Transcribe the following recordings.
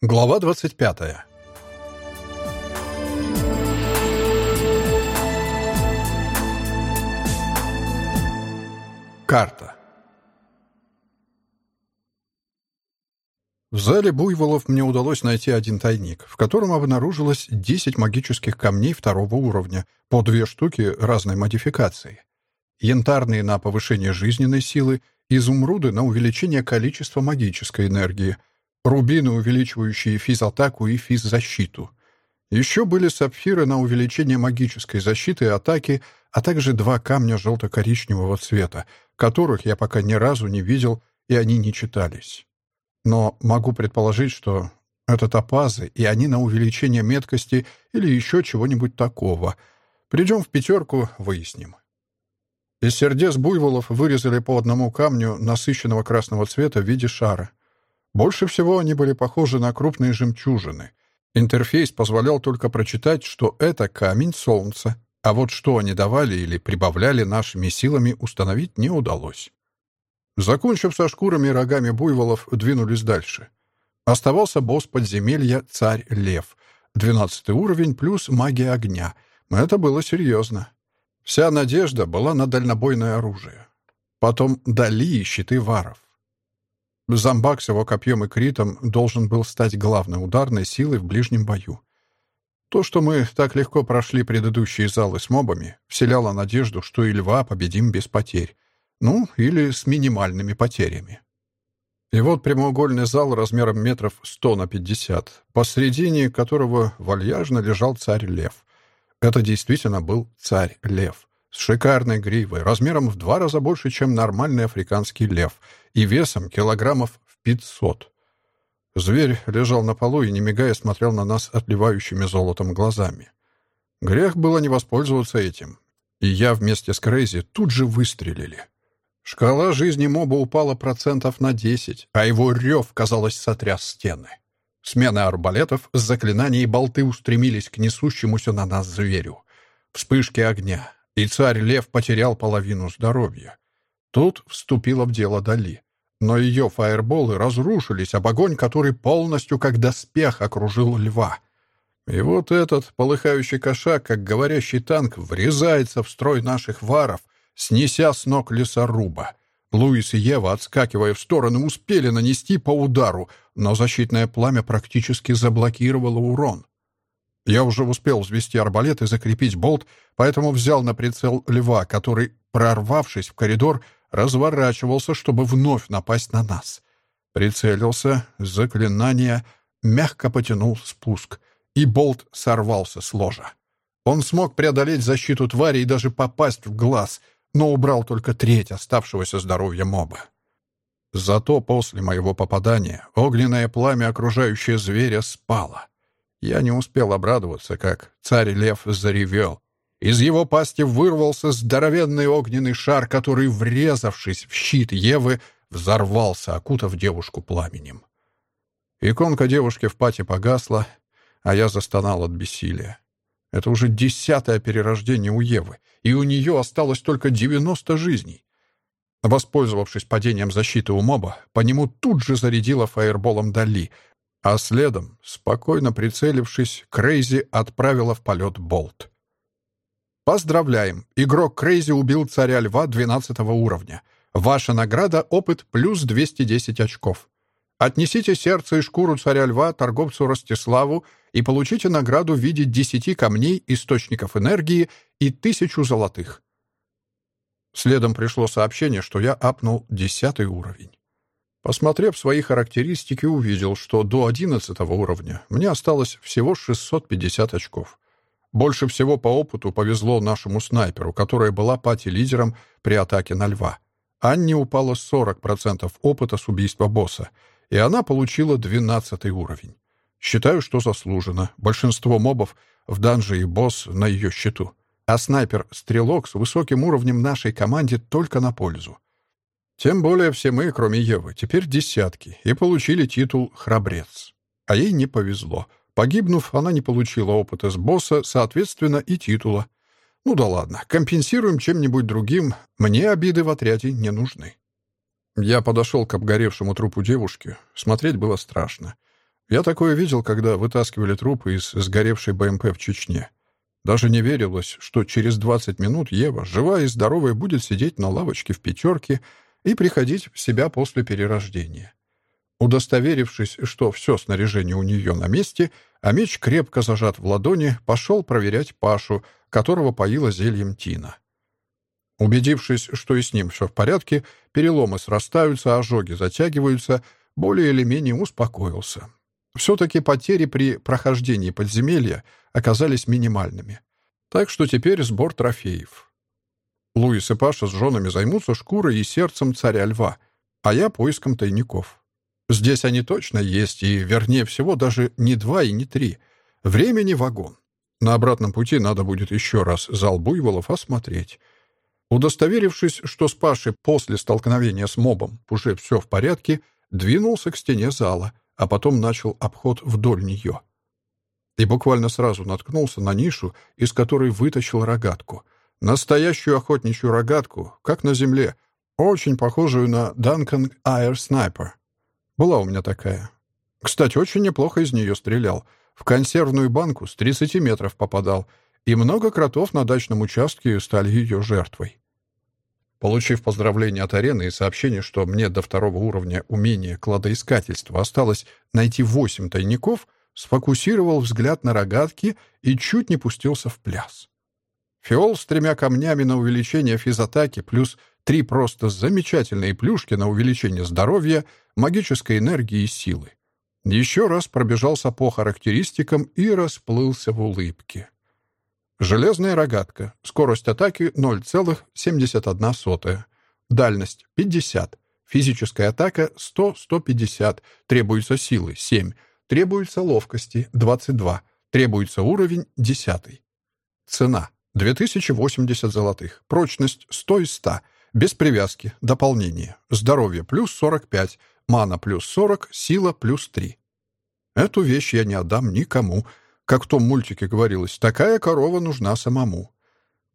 Глава 25. Карта. В зале буйволов мне удалось найти один тайник, в котором обнаружилось 10 магических камней второго уровня, по две штуки разной модификации. Янтарные на повышение жизненной силы, изумруды на увеличение количества магической энергии — рубины, увеличивающие физатаку и физзащиту. Еще были сапфиры на увеличение магической защиты и атаки, а также два камня желто-коричневого цвета, которых я пока ни разу не видел, и они не читались. Но могу предположить, что это топазы, и они на увеличение меткости или еще чего-нибудь такого. Придем в пятерку, выясним. Из сердец буйволов вырезали по одному камню насыщенного красного цвета в виде шара. Больше всего они были похожи на крупные жемчужины. Интерфейс позволял только прочитать, что это камень солнца, а вот что они давали или прибавляли нашими силами, установить не удалось. Закончив со шкурами и рогами буйволов, двинулись дальше. Оставался босс подземелья «Царь Лев», двенадцатый уровень плюс магия огня. Это было серьезно. Вся надежда была на дальнобойное оружие. Потом дали щиты варов. Зомбак с его копьем и критом должен был стать главной ударной силой в ближнем бою. То, что мы так легко прошли предыдущие залы с мобами, вселяло надежду, что и льва победим без потерь. Ну, или с минимальными потерями. И вот прямоугольный зал размером метров 100 на 50, посредине которого вальяжно лежал царь-лев. Это действительно был царь-лев с шикарной гривой, размером в два раза больше, чем нормальный африканский лев, и весом килограммов в пятьсот. Зверь лежал на полу и, не мигая, смотрел на нас отливающими золотом глазами. Грех было не воспользоваться этим. И я вместе с Крейзи тут же выстрелили. Шкала жизни моба упала процентов на десять, а его рев, казалось, сотряс стены. Смены арбалетов, заклинания и болты устремились к несущемуся на нас зверю. Вспышки огня, и царь-лев потерял половину здоровья. Тут вступила в дело Дали. Но ее фаерболы разрушились об огонь, который полностью как доспех окружил льва. И вот этот полыхающий кошак, как говорящий танк, врезается в строй наших варов, снеся с ног лесоруба. Луис и Ева, отскакивая в стороны, успели нанести по удару, но защитное пламя практически заблокировало урон. Я уже успел взвести арбалет и закрепить болт, поэтому взял на прицел льва, который, прорвавшись в коридор, разворачивался, чтобы вновь напасть на нас. Прицелился, заклинание, мягко потянул спуск, и болт сорвался с ложа. Он смог преодолеть защиту твари и даже попасть в глаз, но убрал только треть оставшегося здоровья моба. Зато после моего попадания огненное пламя, окружающее зверя, спало. Я не успел обрадоваться, как царь-лев заревел. Из его пасти вырвался здоровенный огненный шар, который, врезавшись в щит Евы, взорвался, окутав девушку пламенем. Иконка девушки в пате погасла, а я застонал от бессилия. Это уже десятое перерождение у Евы, и у нее осталось только 90 жизней. Воспользовавшись падением защиты у моба, по нему тут же зарядила фаерболом Дали, а следом, спокойно прицелившись, Крейзи отправила в полет болт. Поздравляем! Игрок Крейзи убил царя льва 12 уровня. Ваша награда — опыт плюс 210 очков. Отнесите сердце и шкуру царя льва торговцу Ростиславу и получите награду в виде 10 камней, источников энергии и тысячу золотых. Следом пришло сообщение, что я апнул 10 уровень. Посмотрев свои характеристики, увидел, что до 11 уровня мне осталось всего 650 очков. Больше всего по опыту повезло нашему снайперу, которая была пати-лидером при атаке на льва. Анне упало 40% опыта с убийства босса, и она получила 12 уровень. Считаю, что заслуженно. Большинство мобов в данже и босс на ее счету. А снайпер-стрелок с высоким уровнем нашей команде только на пользу. Тем более все мы, кроме Евы, теперь десятки, и получили титул «Храбрец». А ей не повезло. Погибнув, она не получила опыта с босса, соответственно, и титула. Ну да ладно, компенсируем чем-нибудь другим. Мне обиды в отряде не нужны. Я подошел к обгоревшему трупу девушки. Смотреть было страшно. Я такое видел, когда вытаскивали трупы из сгоревшей БМП в Чечне. Даже не верилось, что через 20 минут Ева, живая и здоровая, будет сидеть на лавочке в пятерке и приходить в себя после перерождения. Удостоверившись, что все снаряжение у нее на месте, а меч крепко зажат в ладони, пошел проверять Пашу, которого поила зельем Тина. Убедившись, что и с ним все в порядке, переломы срастаются, ожоги затягиваются, более или менее успокоился. Все-таки потери при прохождении подземелья оказались минимальными. Так что теперь сбор трофеев. Луис и Паша с женами займутся шкурой и сердцем царя льва, а я поиском тайников. Здесь они точно есть, и, вернее всего, даже не два и не три. Времени вагон. На обратном пути надо будет еще раз зал буйволов осмотреть. Удостоверившись, что с Пашей после столкновения с мобом уже все в порядке, двинулся к стене зала, а потом начал обход вдоль нее. И буквально сразу наткнулся на нишу, из которой вытащил рогатку. Настоящую охотничью рогатку, как на земле, очень похожую на Duncan Air Sniper. Была у меня такая. Кстати, очень неплохо из нее стрелял. В консервную банку с 30 метров попадал — и много кротов на дачном участке стали ее жертвой. Получив поздравление от арены и сообщение, что мне до второго уровня умения кладоискательства осталось найти восемь тайников, сфокусировал взгляд на рогатки и чуть не пустился в пляс. Фиол с тремя камнями на увеличение физатаки плюс три просто замечательные плюшки на увеличение здоровья, магической энергии и силы. Еще раз пробежался по характеристикам и расплылся в улыбке. Железная рогатка. Скорость атаки 0,71. Дальность 50. Физическая атака 100-150. Требуется силы 7. Требуется ловкости 22. Требуется уровень 10. Цена 2080 золотых. Прочность 100 из 100. Без привязки. Дополнение. Здоровье плюс 45. Мана плюс 40. Сила плюс 3. Эту вещь я не отдам никому. Как в том мультике говорилось, такая корова нужна самому.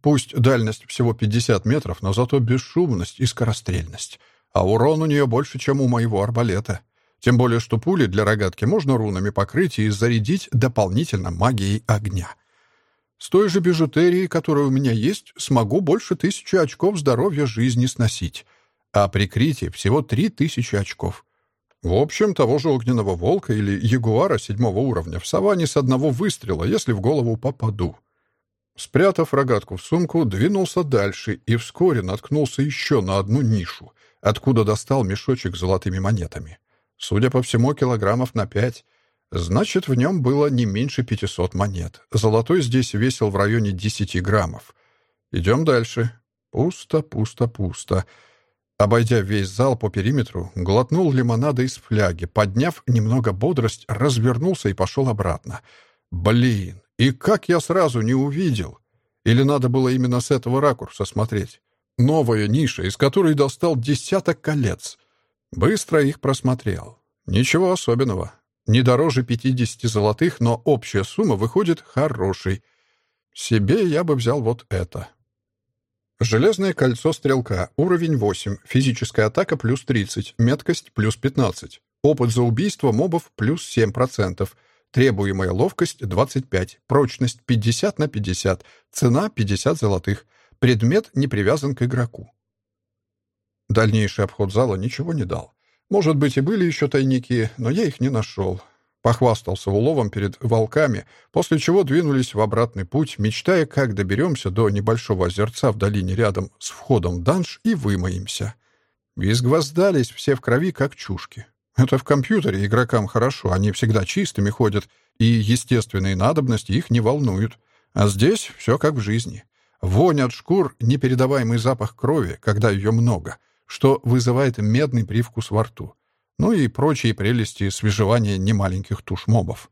Пусть дальность всего 50 метров, но зато бесшумность и скорострельность. А урон у нее больше, чем у моего арбалета. Тем более, что пули для рогатки можно рунами покрыть и зарядить дополнительно магией огня. С той же бижутерией, которая у меня есть, смогу больше тысячи очков здоровья жизни сносить. А прикрытие всего три тысячи очков. В общем, того же огненного волка или ягуара седьмого уровня в саванне с одного выстрела, если в голову попаду. Спрятав рогатку в сумку, двинулся дальше и вскоре наткнулся еще на одну нишу, откуда достал мешочек с золотыми монетами. Судя по всему, килограммов на пять. Значит, в нем было не меньше 500 монет. Золотой здесь весил в районе 10 граммов. Идем дальше. Пусто, пусто, пусто. Обойдя весь зал по периметру, глотнул лимонада из фляги, подняв немного бодрость, развернулся и пошел обратно. Блин, и как я сразу не увидел? Или надо было именно с этого ракурса смотреть? Новая ниша, из которой достал десяток колец. Быстро их просмотрел. Ничего особенного. Не дороже 50 золотых, но общая сумма выходит хорошей. Себе я бы взял вот это. Железное кольцо стрелка. Уровень 8. Физическая атака плюс 30. Меткость плюс 15. Опыт за убийство мобов плюс 7%. Требуемая ловкость 25. Прочность 50 на 50. Цена 50 золотых. Предмет не привязан к игроку. Дальнейший обход зала ничего не дал. Может быть, и были еще тайники, но я их не нашел. Похвастался уловом перед волками, после чего двинулись в обратный путь, мечтая, как доберемся до небольшого озерца в долине рядом с входом в данж и вымоемся. Изгвоздались все в крови, как чушки. Это в компьютере игрокам хорошо, они всегда чистыми ходят, и естественные надобности их не волнуют. А здесь все как в жизни. Вонь от шкур — непередаваемый запах крови, когда ее много, что вызывает медный привкус во рту ну и прочие прелести свежевания немаленьких туш мобов.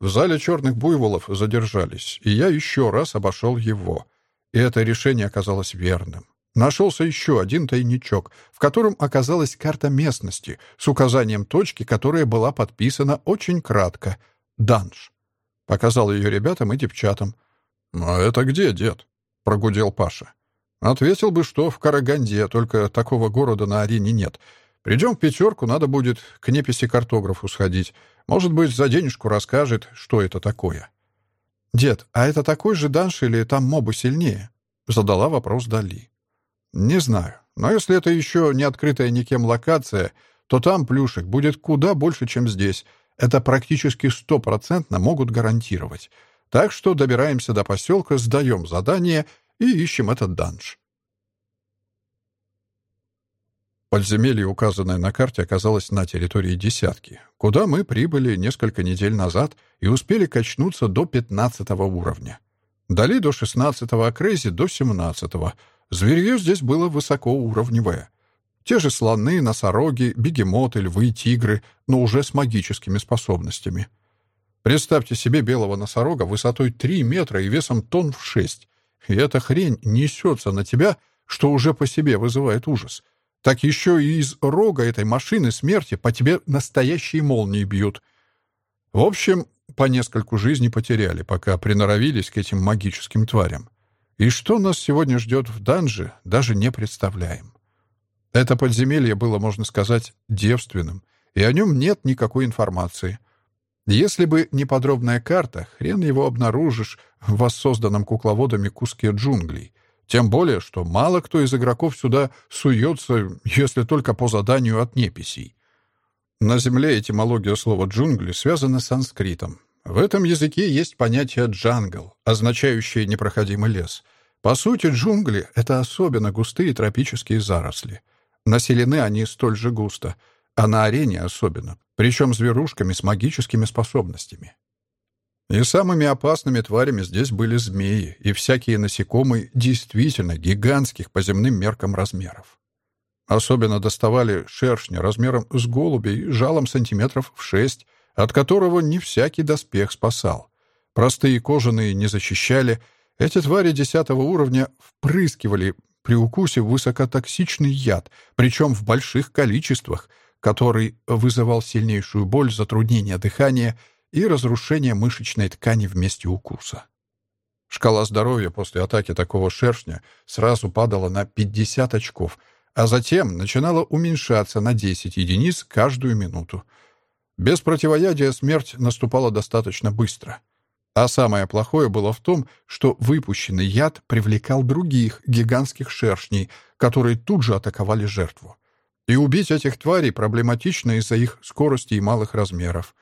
В зале черных буйволов задержались, и я еще раз обошел его. И это решение оказалось верным. Нашелся еще один тайничок, в котором оказалась карта местности с указанием точки, которая была подписана очень кратко — «Данж». Показал ее ребятам и девчатам. «А это где, дед?» — прогудел Паша. Ответил бы, что в Караганде, только такого города на арене нет — Придем в пятерку, надо будет к неписи картографу сходить. Может быть, за денежку расскажет, что это такое. «Дед, а это такой же данж или там мобы сильнее?» — задала вопрос Дали. «Не знаю. Но если это еще не открытая никем локация, то там плюшек будет куда больше, чем здесь. Это практически стопроцентно могут гарантировать. Так что добираемся до поселка, сдаем задание и ищем этот данж. Подземелье, указанное на карте, оказалось на территории десятки, куда мы прибыли несколько недель назад и успели качнуться до пятнадцатого уровня. Дали до шестнадцатого, а Крейзи до семнадцатого. Зверье здесь было высокоуровневое. Те же слоны, носороги, бегемоты, львы, тигры, но уже с магическими способностями. Представьте себе белого носорога высотой 3 метра и весом тонн в 6. И эта хрень несется на тебя, что уже по себе вызывает ужас. Так еще и из рога этой машины смерти по тебе настоящие молнии бьют. В общем, по нескольку жизней потеряли, пока приноровились к этим магическим тварям. И что нас сегодня ждет в данже, даже не представляем. Это подземелье было, можно сказать, девственным, и о нем нет никакой информации. Если бы не подробная карта, хрен его обнаружишь в воссозданном кукловодами куске джунглей. Тем более, что мало кто из игроков сюда суется, если только по заданию от неписей. На Земле этимология слова «джунгли» связана с санскритом. В этом языке есть понятие «джангл», означающее «непроходимый лес». По сути, джунгли — это особенно густые тропические заросли. Населены они столь же густо, а на арене особенно, причем зверушками с магическими способностями. И самыми опасными тварями здесь были змеи и всякие насекомые действительно гигантских по земным меркам размеров. Особенно доставали шершни размером с голубей жалом сантиметров в шесть, от которого не всякий доспех спасал. Простые кожаные не защищали, эти твари десятого уровня впрыскивали при укусе высокотоксичный яд, причем в больших количествах, который вызывал сильнейшую боль, затруднение дыхания и разрушение мышечной ткани в месте укуса. Шкала здоровья после атаки такого шершня сразу падала на 50 очков, а затем начинала уменьшаться на 10 единиц каждую минуту. Без противоядия смерть наступала достаточно быстро. А самое плохое было в том, что выпущенный яд привлекал других гигантских шершней, которые тут же атаковали жертву. И убить этих тварей проблематично из-за их скорости и малых размеров.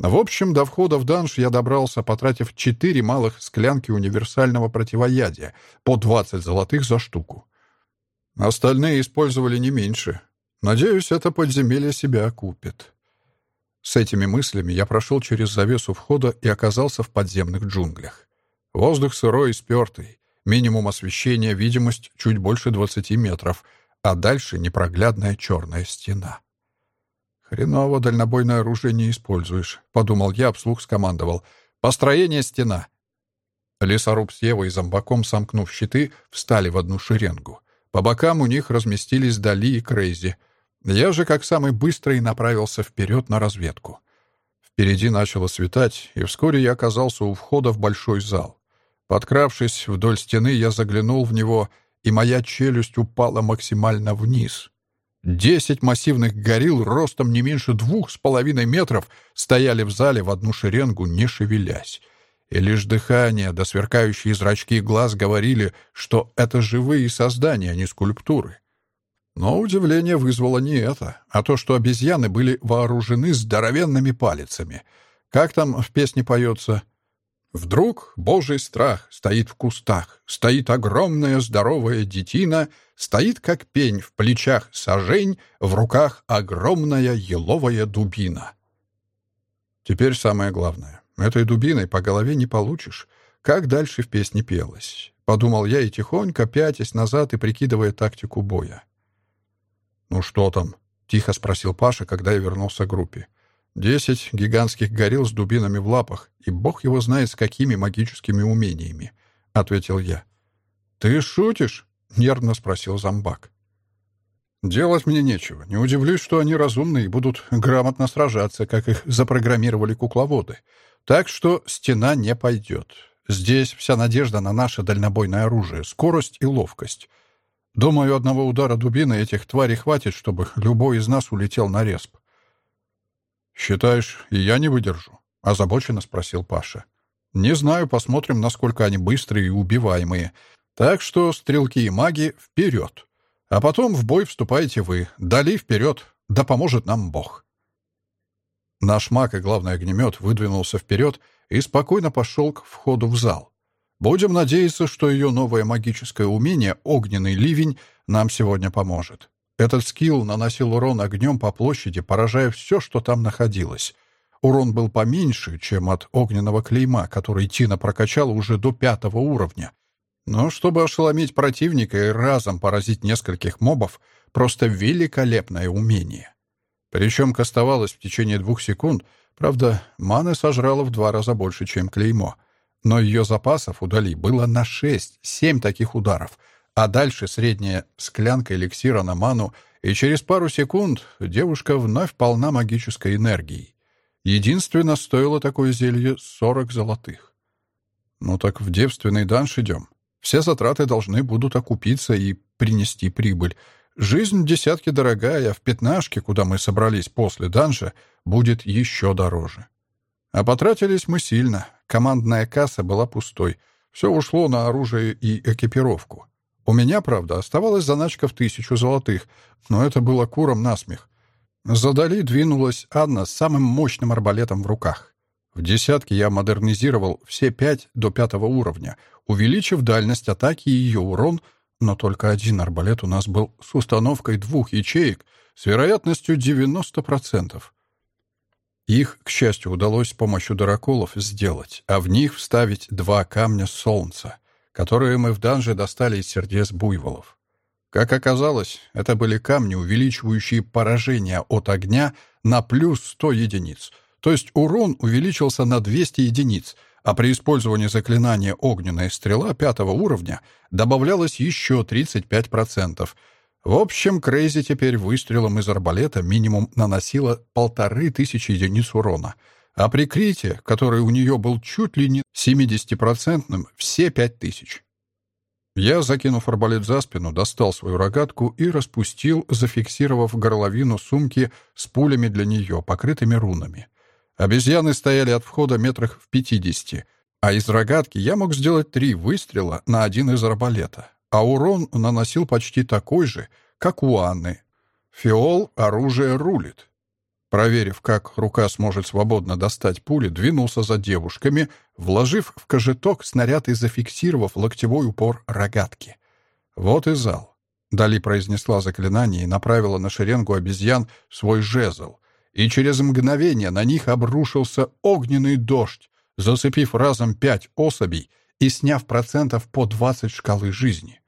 В общем, до входа в данж я добрался, потратив четыре малых склянки универсального противоядия, по 20 золотых за штуку. Остальные использовали не меньше. Надеюсь, это подземелье себя окупит. С этими мыслями я прошел через завесу входа и оказался в подземных джунглях. Воздух сырой и спертый, минимум освещения, видимость чуть больше 20 метров, а дальше непроглядная черная стена. «Хреново дальнобойное оружие не используешь», — подумал я, вслух скомандовал. «Построение стена». Лесоруб с Евой и зомбаком, сомкнув щиты, встали в одну шеренгу. По бокам у них разместились Дали и Крейзи — я же, как самый быстрый, направился вперед на разведку. Впереди начало светать, и вскоре я оказался у входа в большой зал. Подкравшись вдоль стены, я заглянул в него, и моя челюсть упала максимально вниз. Десять массивных горилл ростом не меньше двух с половиной метров стояли в зале в одну шеренгу, не шевелясь. И лишь дыхание да сверкающие зрачки глаз говорили, что это живые создания, а не скульптуры. Но удивление вызвало не это, а то, что обезьяны были вооружены здоровенными палицами. Как там в песне поется? Вдруг божий страх стоит в кустах, стоит огромная здоровая детина, стоит как пень в плечах сажень, в руках огромная еловая дубина. Теперь самое главное. Этой дубиной по голове не получишь. Как дальше в песне пелось? Подумал я и тихонько, пятясь назад и прикидывая тактику боя. «Ну что там?» — тихо спросил Паша, когда я вернулся к группе. «Десять гигантских горилл с дубинами в лапах, и бог его знает с какими магическими умениями», — ответил я. «Ты шутишь?» — нервно спросил зомбак. «Делать мне нечего. Не удивлюсь, что они разумные и будут грамотно сражаться, как их запрограммировали кукловоды. Так что стена не пойдет. Здесь вся надежда на наше дальнобойное оружие, скорость и ловкость. Думаю, одного удара дубины этих тварей хватит, чтобы любой из нас улетел на респ. «Считаешь, и я не выдержу?» — озабоченно спросил Паша. «Не знаю, посмотрим, насколько они быстрые и убиваемые. Так что, стрелки и маги, вперед! А потом в бой вступаете вы. Дали вперед, да поможет нам Бог!» Наш маг и главный огнемет выдвинулся вперед и спокойно пошел к входу в зал. Будем надеяться, что ее новое магическое умение «Огненный ливень» нам сегодня поможет. Этот скилл наносил урон огнем по площади, поражая все, что там находилось. Урон был поменьше, чем от огненного клейма, который Тина прокачала уже до пятого уровня. Но чтобы ошеломить противника и разом поразить нескольких мобов, просто великолепное умение. Причем кастовалось в течение двух секунд, правда, маны сожрало в два раза больше, чем клеймо. Но ее запасов удали было на шесть-семь таких ударов — а дальше средняя склянка эликсира на ману, и через пару секунд девушка вновь полна магической энергией. Единственно, стоило такое зелье 40 золотых. Ну так в девственный данж идем. Все затраты должны будут окупиться и принести прибыль. Жизнь в десятке дорогая, а в пятнашке, куда мы собрались после данжа, будет еще дороже. А потратились мы сильно. Командная касса была пустой. Все ушло на оружие и экипировку. У меня, правда, оставалась заначка в тысячу золотых, но это было куром насмех. Задали двинулась Анна с самым мощным арбалетом в руках. В десятке я модернизировал все пять до пятого уровня, увеличив дальность атаки и ее урон, но только один арбалет у нас был с установкой двух ячеек с вероятностью 90%. Их, к счастью, удалось с помощью дыроколов сделать, а в них вставить два камня солнца — которые мы в данже достали из сердец буйволов. Как оказалось, это были камни, увеличивающие поражение от огня на плюс 100 единиц. То есть урон увеличился на 200 единиц, а при использовании заклинания «Огненная стрела» пятого уровня добавлялось еще 35%. В общем, Крейзи теперь выстрелом из арбалета минимум наносила полторы тысячи единиц урона — а прикрытие, которое у нее был чуть ли не 70-процентным, все пять тысяч. Я, закинув арбалет за спину, достал свою рогатку и распустил, зафиксировав горловину сумки с пулями для нее, покрытыми рунами. Обезьяны стояли от входа метрах в пятидесяти, а из рогатки я мог сделать три выстрела на один из арбалета, а урон наносил почти такой же, как у Анны. Фиол оружие рулит. Проверив, как рука сможет свободно достать пули, двинулся за девушками, вложив в кожеток снаряд и зафиксировав локтевой упор рогатки. Вот и зал. Дали произнесла заклинание и направила на шеренгу обезьян свой жезл, и через мгновение на них обрушился огненный дождь, засыпив разом пять особей и сняв процентов по двадцать шкалы жизни.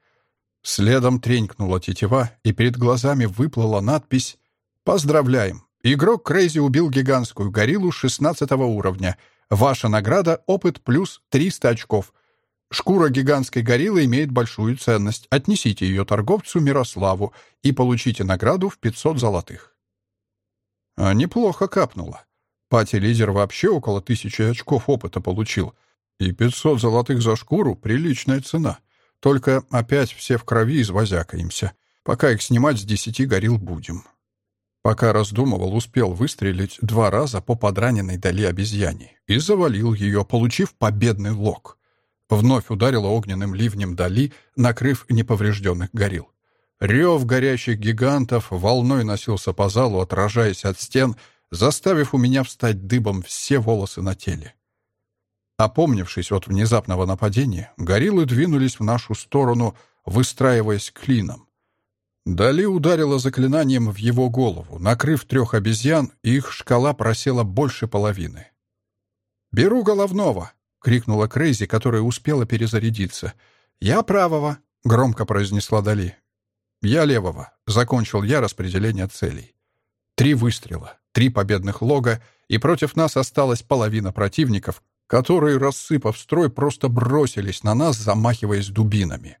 Следом тренькнула тетива, и перед глазами выплыла надпись «Поздравляем! Игрок Крейзи убил гигантскую гориллу 16 уровня. Ваша награда — опыт плюс 300 очков. Шкура гигантской гориллы имеет большую ценность. Отнесите ее торговцу Мирославу и получите награду в 500 золотых. А неплохо капнуло. Пати-лидер вообще около тысячи очков опыта получил. И 500 золотых за шкуру — приличная цена. Только опять все в крови извозякаемся. Пока их снимать с десяти горил будем. Пока раздумывал, успел выстрелить два раза по подраненной дали обезьяне и завалил ее, получив победный лог. Вновь ударило огненным ливнем дали, накрыв неповрежденных горил. Рев горящих гигантов волной носился по залу, отражаясь от стен, заставив у меня встать дыбом все волосы на теле. Опомнившись от внезапного нападения, гориллы двинулись в нашу сторону, выстраиваясь клином. Дали ударила заклинанием в его голову, накрыв трех обезьян, и их шкала просела больше половины. «Беру головного!» — крикнула Крейзи, которая успела перезарядиться. «Я правого!» — громко произнесла Дали. «Я левого!» — закончил я распределение целей. Три выстрела, три победных лога, и против нас осталась половина противников, которые, рассыпав строй, просто бросились на нас, замахиваясь дубинами.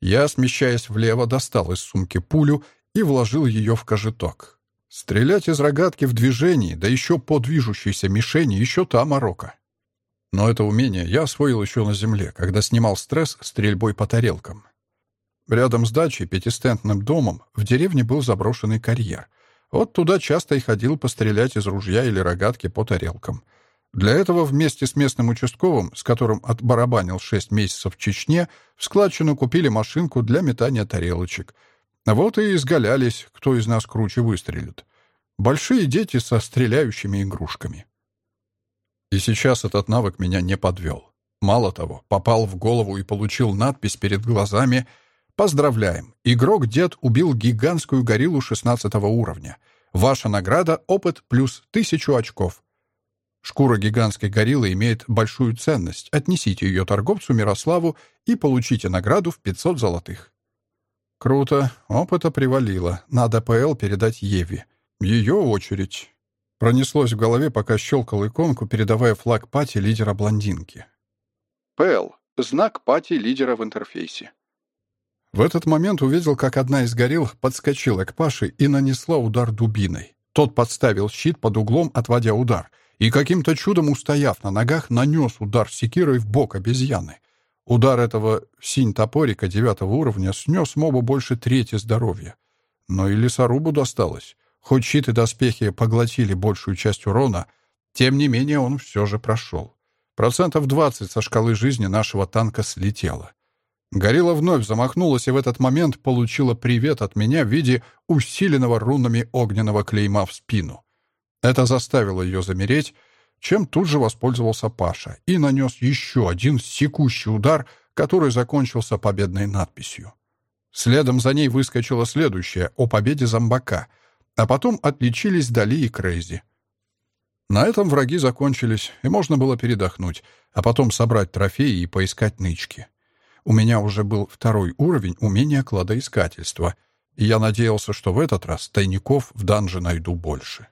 Я, смещаясь влево, достал из сумки пулю и вложил ее в кожеток. Стрелять из рогатки в движении, да еще по движущейся мишени, еще та морока. Но это умение я освоил еще на земле, когда снимал стресс стрельбой по тарелкам. Рядом с дачей, пятистентным домом, в деревне был заброшенный карьер. Вот туда часто и ходил пострелять из ружья или рогатки по тарелкам. Для этого вместе с местным участковым, с которым отбарабанил шесть месяцев в Чечне, в складчину купили машинку для метания тарелочек. Вот и изгалялись, кто из нас круче выстрелит. Большие дети со стреляющими игрушками. И сейчас этот навык меня не подвел. Мало того, попал в голову и получил надпись перед глазами «Поздравляем! Игрок-дед убил гигантскую гориллу 16 уровня. Ваша награда — опыт плюс тысячу очков. Шкура гигантской гориллы имеет большую ценность. Отнесите ее торговцу Мирославу и получите награду в 500 золотых». Круто. Опыта привалило. Надо ПЛ передать Еве. Ее очередь. Пронеслось в голове, пока щелкал иконку, передавая флаг пати лидера блондинки. ПЛ. Знак пати лидера в интерфейсе. В этот момент увидел, как одна из горилл подскочила к Паше и нанесла удар дубиной. Тот подставил щит под углом, отводя удар, и каким-то чудом, устояв на ногах, нанес удар секирой в бок обезьяны. Удар этого синь-топорика девятого уровня снес мобу больше трети здоровья. Но и лесорубу досталось. Хоть щит и доспехи поглотили большую часть урона, тем не менее он все же прошел. Процентов 20 со шкалы жизни нашего танка слетело. Горилла вновь замахнулась и в этот момент получила привет от меня в виде усиленного рунами огненного клейма в спину. Это заставило ее замереть, чем тут же воспользовался Паша и нанес еще один секущий удар, который закончился победной надписью. Следом за ней выскочила следующая о победе зомбака — а потом отличились Дали и Крейзи. На этом враги закончились, и можно было передохнуть, а потом собрать трофеи и поискать нычки. У меня уже был второй уровень умения кладоискательства, и я надеялся, что в этот раз тайников в данже найду больше.